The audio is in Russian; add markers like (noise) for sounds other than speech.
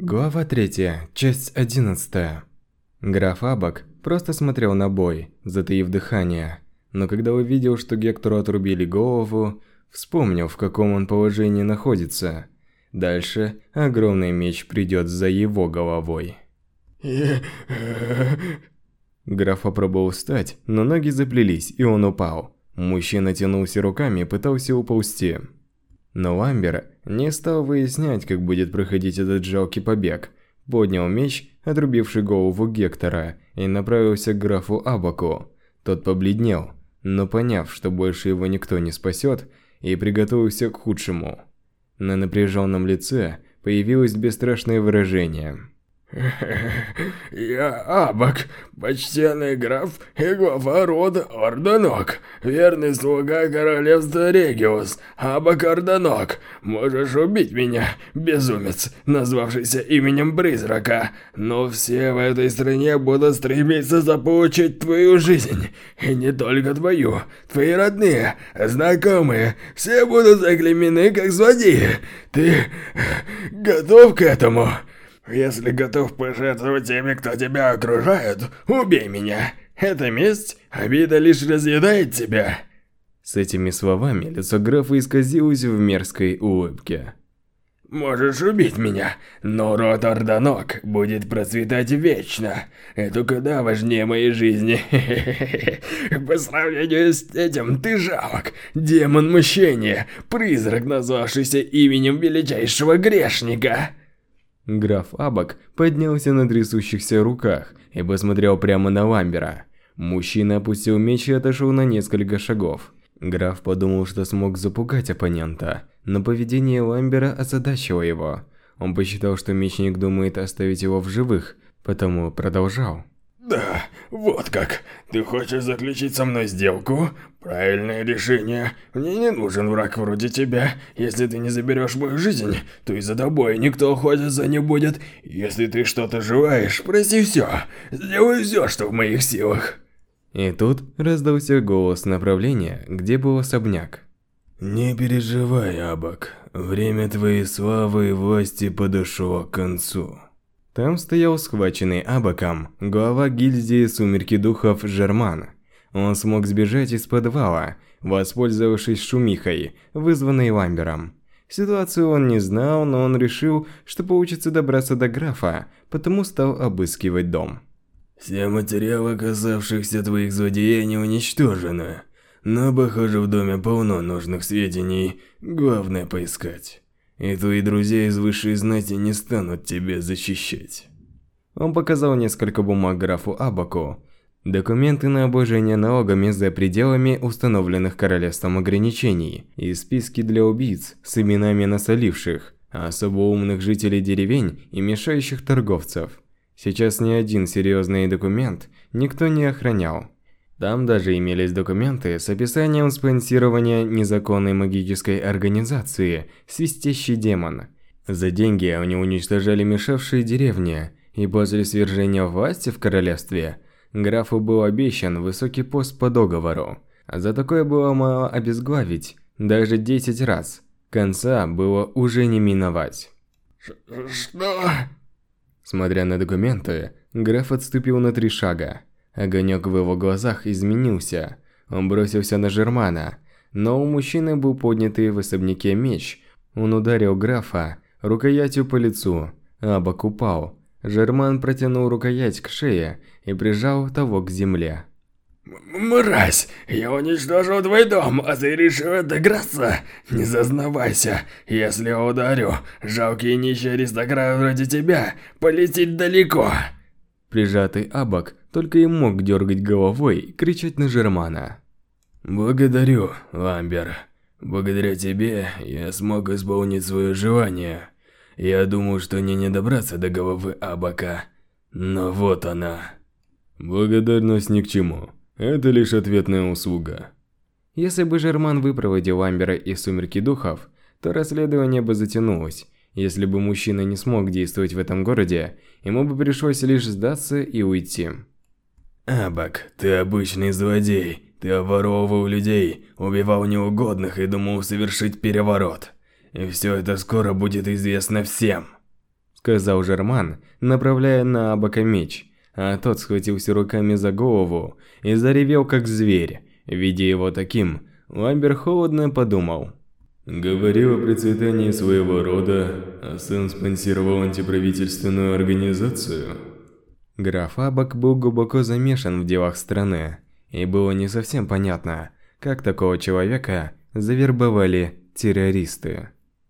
Глава 3, часть 11. Граф Абак просто смотрел на бой, затаив дыхание. Но когда увидел, что Гектору отрубили голову, вспомнил, в каком он положении находится. Дальше огромный меч придет за его головой. Граф попробовал встать, но ноги заплелись, и он упал. Мужчина тянулся руками пытался уползти. Но Ламбер не стал выяснять, как будет проходить этот жалкий побег. Поднял меч, отрубивший голову Гектора, и направился к графу Абаку. Тот побледнел, но поняв, что больше его никто не спасет, и приготовился к худшему. На напряженном лице появилось бесстрашное выражение – (laughs) «Я Абак, почтенный граф и глава рода Ордонок, верный слуга королевства Региус, Абак Ордонок. Можешь убить меня, безумец, назвавшийся именем призрака, но все в этой стране будут стремиться заполучить твою жизнь. И не только твою, твои родные, знакомые, все будут заклемены как злодеи. Ты готов к этому?» Если готов пожертвовать теми, кто тебя окружает, убей меня. Эта месть, обида лишь разъедает тебя. С этими словами лицо графа исказилось в мерзкой улыбке. Можешь убить меня, но род Ордонок будет процветать вечно. Это куда важнее моей жизни. (laughs) По сравнению с этим, ты жалок. Демон мщения, призрак, назвавшийся именем величайшего грешника. Граф Абак поднялся на трясущихся руках и посмотрел прямо на Ламбера. Мужчина опустил меч и отошел на несколько шагов. Граф подумал, что смог запугать оппонента, но поведение Ламбера озадачило его. Он посчитал, что мечник думает оставить его в живых, потому продолжал. Да, вот как. Ты хочешь заключить со мной сделку? Правильное решение. Мне не нужен враг вроде тебя. Если ты не заберешь мою жизнь, то и за тобой никто охотиться не будет. Если ты что-то желаешь, проси все. Сделай все, что в моих силах. И тут раздался голос направления, где был особняк. Не переживай, Абак. Время твоей славы и власти подошло к концу. Там стоял схваченный Абаком глава гильдии Сумерки Духов Жерман. Он смог сбежать из подвала, воспользовавшись шумихой, вызванной Ламбером. Ситуацию он не знал, но он решил, что получится добраться до графа, потому стал обыскивать дом. «Все материалы, касавшихся твоих злодеяний, уничтожены. Но, похоже, в доме полно нужных сведений, главное поискать» и твои друзья из высшей знати не станут тебя защищать. Он показал несколько бумаг графу Абаку. Документы на обложение налогами за пределами установленных королевством ограничений и списки для убийц с именами насоливших, особо умных жителей деревень и мешающих торговцев. Сейчас ни один серьезный документ никто не охранял. Там даже имелись документы с описанием спонсирования незаконной магической организации «Свистящий демон». За деньги они уничтожали мешавшие деревни, и после свержения власти в королевстве графу был обещан высокий пост по договору. За такое было мало обезглавить, даже 10 раз. Конца было уже не миновать. «Что?» Смотря на документы, граф отступил на три шага. Огонек в его глазах изменился. Он бросился на Жермана, но у мужчины был поднятый в особняке меч. Он ударил графа рукоятью по лицу, Абак упал. Жерман протянул рукоять к шее и прижал того к земле. «Мразь! Я уничтожу твой дом, а ты решил отыграться? Не зазнавайся! Если я ударю, жалкий нищий аристократ вроде тебя полетит далеко!» Прижатый Абак только и мог дергать головой и кричать на Жермана. «Благодарю, Ламбер. Благодаря тебе я смог исполнить свое желание. Я думал, что мне не добраться до головы Абака, но вот она». «Благодарность ни к чему. Это лишь ответная услуга». Если бы Жерман выпроводил Ламбера из Сумерки Духов, то расследование бы затянулось, если бы мужчина не смог действовать в этом городе, ему бы пришлось лишь сдаться и уйти. «Абак, ты обычный злодей. Ты обворовывал людей, убивал неугодных и думал совершить переворот. И все это скоро будет известно всем». сказал Жерман, направляя на Абака меч, а тот схватился руками за голову и заревел как зверь. Видя его таким, Ламбер холодно подумал. Говорил о процветании своего рода, а сын спонсировал антиправительственную организацию. Граф Абак был глубоко замешан в делах страны, и было не совсем понятно, как такого человека завербовали террористы.